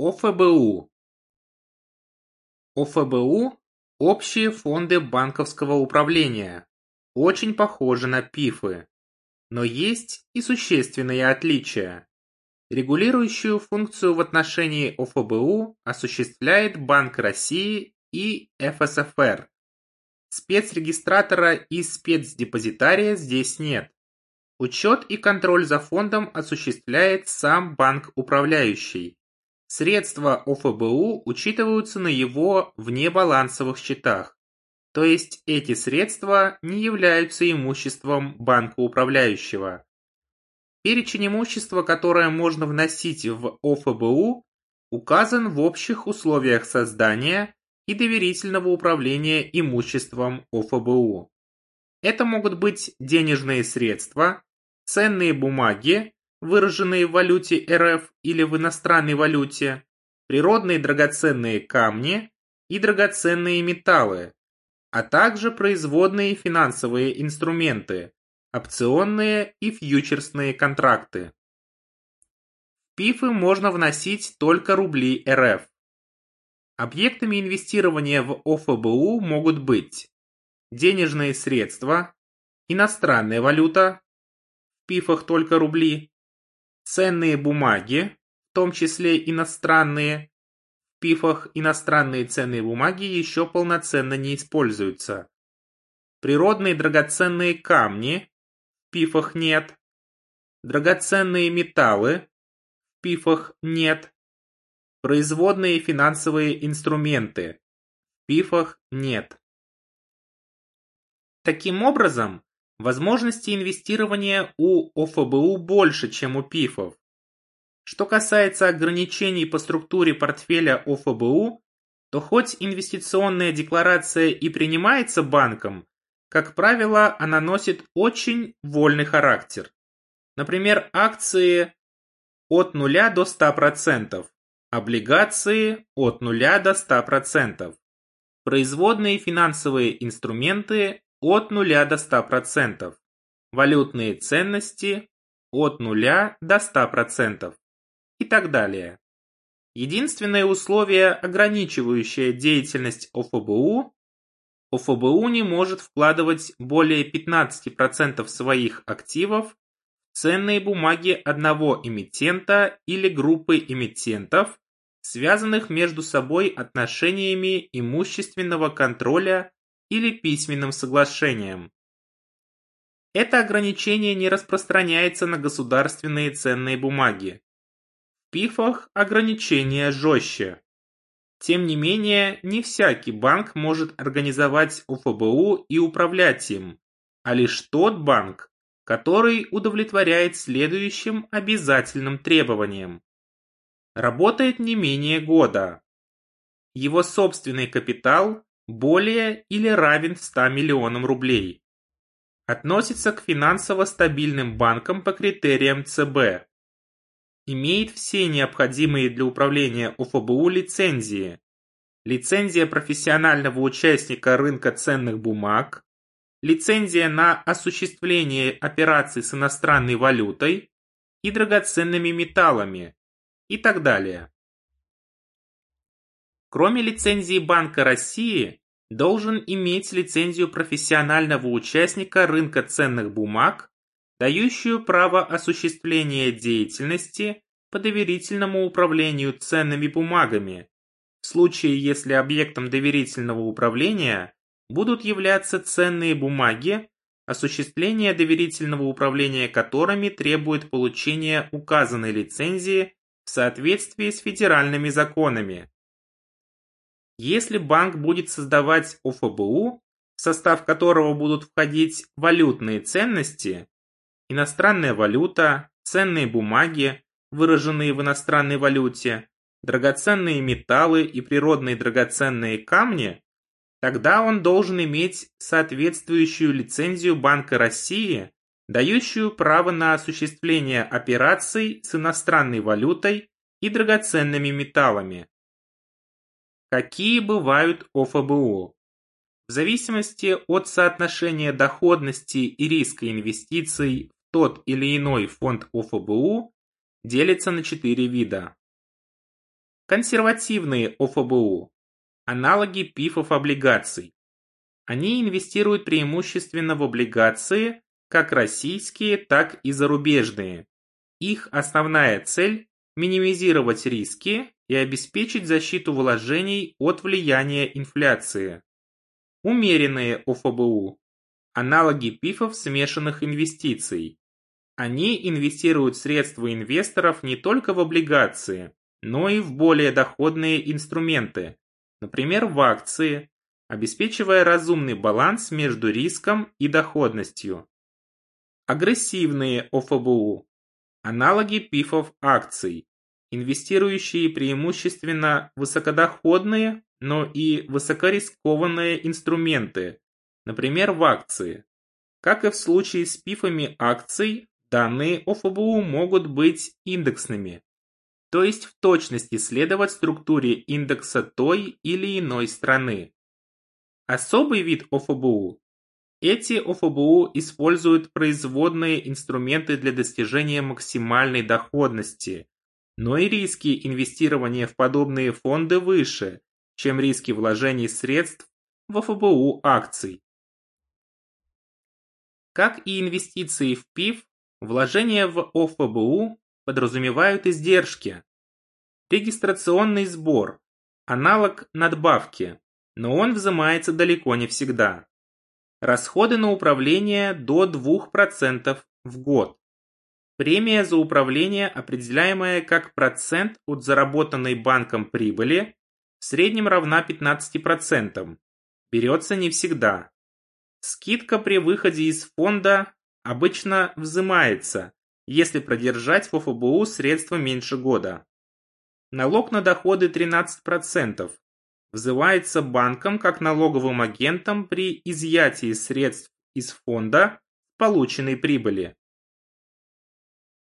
ОФБУ ОФБУ – общие фонды банковского управления, очень похожи на ПИФы, но есть и существенные отличия. Регулирующую функцию в отношении ОФБУ осуществляет Банк России и ФСФР. Спецрегистратора и спецдепозитария здесь нет. Учет и контроль за фондом осуществляет сам банк-управляющий. Средства ОФБУ учитываются на его внебалансовых счетах, то есть эти средства не являются имуществом банка управляющего. Перечень имущества, которое можно вносить в ОФБУ, указан в общих условиях создания и доверительного управления имуществом ОФБУ. Это могут быть денежные средства, ценные бумаги, выраженные в валюте РФ или в иностранной валюте, природные драгоценные камни и драгоценные металлы, а также производные финансовые инструменты, опционные и фьючерсные контракты. В ПИФы можно вносить только рубли РФ. Объектами инвестирования в ОФБУ могут быть денежные средства, иностранная валюта, пифах только рубли, ценные бумаги, в том числе иностранные, в пифах иностранные ценные бумаги еще полноценно не используются. Природные драгоценные камни, в пифах нет. Драгоценные металлы, в пифах нет. Производные финансовые инструменты, в пифах нет. Таким образом, Возможности инвестирования у ОФБУ больше, чем у ПИФов. Что касается ограничений по структуре портфеля ОФБУ, то хоть инвестиционная декларация и принимается банком, как правило, она носит очень вольный характер. Например, акции от 0 до 100%, облигации от 0 до 100%, производные финансовые инструменты от 0 до 100%, валютные ценности от 0 до 100% и так далее. Единственное условие, ограничивающее деятельность ОФБУ, ОФБУ не может вкладывать более 15% своих активов в ценные бумаги одного эмитента или группы эмитентов, связанных между собой отношениями имущественного контроля или письменным соглашением. Это ограничение не распространяется на государственные ценные бумаги. В ПИФах ограничение жестче. Тем не менее, не всякий банк может организовать УФБУ и управлять им, а лишь тот банк, который удовлетворяет следующим обязательным требованиям. Работает не менее года. Его собственный капитал более или равен 100 миллионам рублей. Относится к финансово стабильным банкам по критериям ЦБ. Имеет все необходимые для управления УФБУ лицензии. Лицензия профессионального участника рынка ценных бумаг, лицензия на осуществление операций с иностранной валютой и драгоценными металлами и так далее. Кроме лицензии Банка России, должен иметь лицензию профессионального участника рынка ценных бумаг, дающую право осуществления деятельности по доверительному управлению ценными бумагами, в случае если объектом доверительного управления будут являться ценные бумаги, осуществление доверительного управления которыми требует получения указанной лицензии в соответствии с федеральными законами. Если банк будет создавать ОФБУ, в состав которого будут входить валютные ценности, иностранная валюта, ценные бумаги, выраженные в иностранной валюте, драгоценные металлы и природные драгоценные камни, тогда он должен иметь соответствующую лицензию Банка России, дающую право на осуществление операций с иностранной валютой и драгоценными металлами. Какие бывают ОФБО? В зависимости от соотношения доходности и риска инвестиций в тот или иной фонд ОФБУ делится на четыре вида. Консервативные ОФБУ – аналоги ПИФов облигаций. Они инвестируют преимущественно в облигации, как российские, так и зарубежные. Их основная цель – минимизировать риски и обеспечить защиту вложений от влияния инфляции. Умеренные ОФБУ – аналоги ПИФов смешанных инвестиций. Они инвестируют средства инвесторов не только в облигации, но и в более доходные инструменты, например, в акции, обеспечивая разумный баланс между риском и доходностью. Агрессивные ОФБУ – аналоги ПИФов акций, инвестирующие преимущественно высокодоходные, но и высокорискованные инструменты, например, в акции. Как и в случае с ПИФами акций, данные ОФБУ могут быть индексными, то есть в точности следовать структуре индекса той или иной страны. Особый вид ОФБУ. Эти ОФБУ используют производные инструменты для достижения максимальной доходности, но и риски инвестирования в подобные фонды выше, чем риски вложений средств в ОФБУ акций. Как и инвестиции в ПИФ, вложения в ОФБУ подразумевают издержки. Регистрационный сбор – аналог надбавки, но он взимается далеко не всегда. Расходы на управление до 2% в год. Премия за управление, определяемая как процент от заработанной банком прибыли, в среднем равна 15%. Берется не всегда. Скидка при выходе из фонда обычно взимается, если продержать в ОФБУ средства меньше года. Налог на доходы 13%. Взывается банком как налоговым агентом при изъятии средств из фонда полученной прибыли.